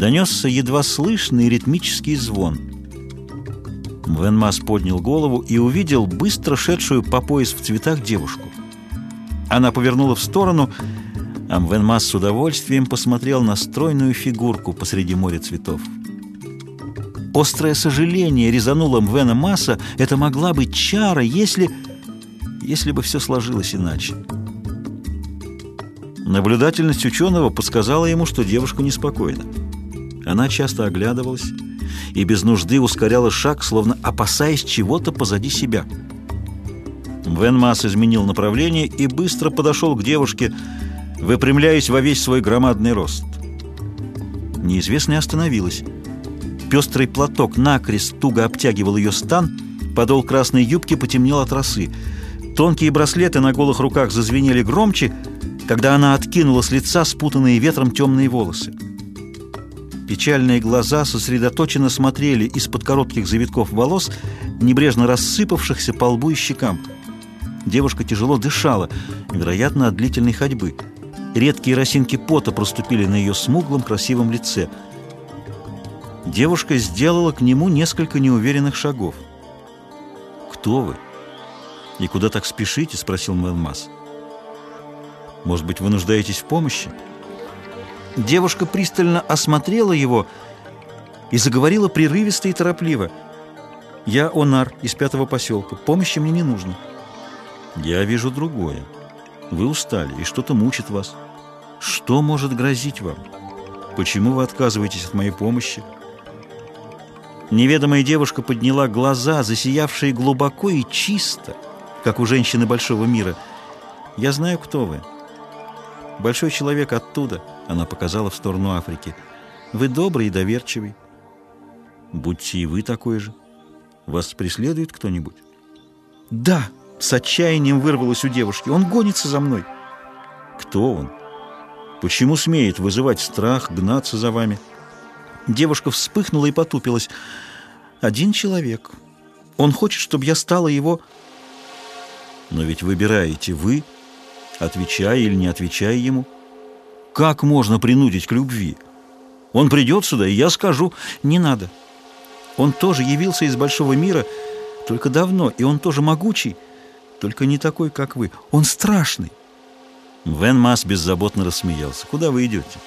донесся едва слышный ритмический звон. Венмас поднял голову и увидел быстро шедшую по пояс в цветах девушку. Она повернула в сторону, а Мвенмас с удовольствием посмотрел на стройную фигурку посреди моря цветов. Острое сожаление резануло Мвена Масса. Это могла быть чара, если... если бы все сложилось иначе. Наблюдательность ученого подсказала ему, что девушка неспокойна. Она часто оглядывалась и без нужды ускоряла шаг, словно опасаясь чего-то позади себя. Вен Масс изменил направление и быстро подошел к девушке, выпрямляясь во весь свой громадный рост. Неизвестная остановилась. Пестрый платок накрест туго обтягивал ее стан, подол красной юбки потемнел от росы. Тонкие браслеты на голых руках зазвенели громче, когда она откинула с лица спутанные ветром темные волосы. Печальные глаза сосредоточенно смотрели из-под коротких завитков волос, небрежно рассыпавшихся по лбу и щекам. Девушка тяжело дышала, вероятно, от длительной ходьбы. Редкие росинки пота проступили на ее смуглом красивом лице – Девушка сделала к нему несколько неуверенных шагов. «Кто вы? И куда так спешите?» — спросил Мэлмас. «Может быть, вы нуждаетесь в помощи?» Девушка пристально осмотрела его и заговорила прерывисто и торопливо. «Я Онар из пятого поселка. Помощи мне не нужно». «Я вижу другое. Вы устали, и что-то мучит вас. Что может грозить вам? Почему вы отказываетесь от моей помощи?» Неведомая девушка подняла глаза, засиявшие глубоко и чисто, как у женщины большого мира. «Я знаю, кто вы. Большой человек оттуда», — она показала в сторону Африки. «Вы добрый и доверчивый. Будьте и вы такой же. Вас преследует кто-нибудь?» «Да!» — с отчаянием вырвалось у девушки. «Он гонится за мной». «Кто он? Почему смеет вызывать страх, гнаться за вами?» Девушка вспыхнула и потупилась. «Один человек. Он хочет, чтобы я стала его...» «Но ведь выбираете вы, отвечая или не отвечая ему. Как можно принудить к любви? Он придет сюда, и я скажу, не надо. Он тоже явился из большого мира, только давно, и он тоже могучий, только не такой, как вы. Он страшный». Вен Мас беззаботно рассмеялся. «Куда вы идете?»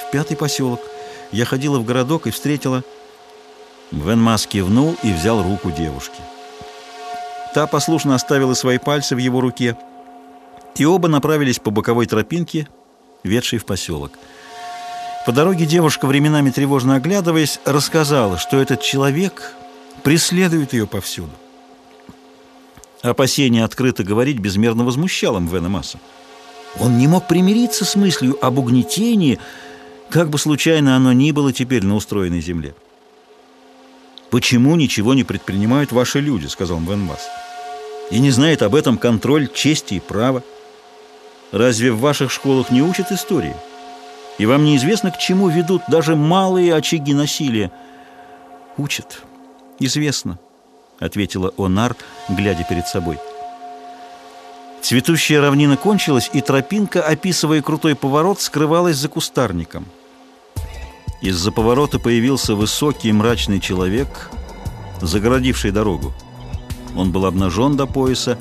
«В пятый поселок. Я ходила в городок и встретила...» Вен Мас кивнул и взял руку девушки. Та послушно оставила свои пальцы в его руке, и оба направились по боковой тропинке, ведшей в поселок. По дороге девушка, временами тревожно оглядываясь, рассказала, что этот человек преследует ее повсюду. Опасение открыто говорить безмерно возмущало Мвена Масса. Он не мог примириться с мыслью об угнетении, как бы случайно оно ни было теперь на устроенной земле. «Почему ничего не предпринимают ваши люди?» — сказал Мвенмас. «И не знает об этом контроль чести и права. Разве в ваших школах не учат истории? И вам неизвестно, к чему ведут даже малые очаги насилия?» «Учат. Известно», — ответила Онар, глядя перед собой. Цветущая равнина кончилась, и тропинка, описывая крутой поворот, скрывалась за кустарником. Из-за поворота появился высокий мрачный человек, загородивший дорогу. Он был обнажен до пояса,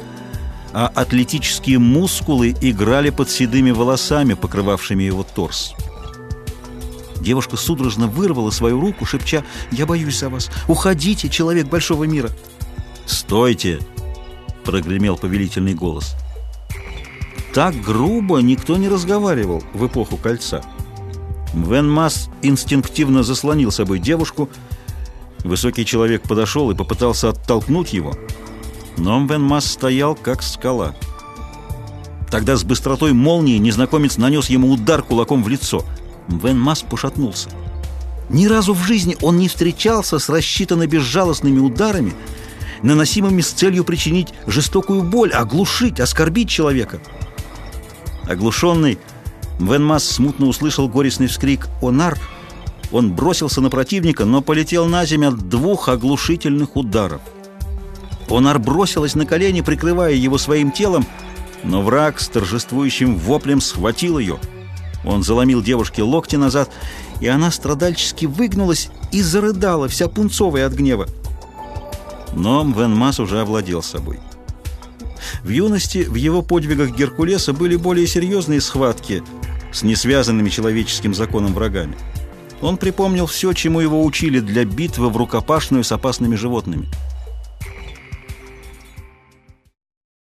а атлетические мускулы играли под седыми волосами, покрывавшими его торс. Девушка судорожно вырвала свою руку, шепча «Я боюсь за вас! Уходите, человек большого мира!» «Стойте!» — прогремел повелительный голос. Так грубо никто не разговаривал в эпоху кольца. Вен Масс инстинктивно заслонил собой девушку. Высокий человек подошел и попытался оттолкнуть его. Но Вен Масс стоял, как скала. Тогда с быстротой молнии незнакомец нанес ему удар кулаком в лицо. Вен Масс пошатнулся. Ни разу в жизни он не встречался с рассчитанно безжалостными ударами, наносимыми с целью причинить жестокую боль, оглушить, оскорбить человека. Оглушенный, Венмас смутно услышал горестный вскрик «Онар!». Он бросился на противника, но полетел на землю от двух оглушительных ударов. Онар бросилась на колени, прикрывая его своим телом, но враг с торжествующим воплем схватил ее. Он заломил девушке локти назад, и она страдальчески выгнулась и зарыдала, вся пунцовая от гнева. Но Мвенмас уже овладел собой. В юности в его подвигах Геркулеса были более серьезные схватки с несвязанными человеческим законом врагами. Он припомнил все, чему его учили для битвы в рукопашную с опасными животными –